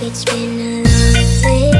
It's been a long day.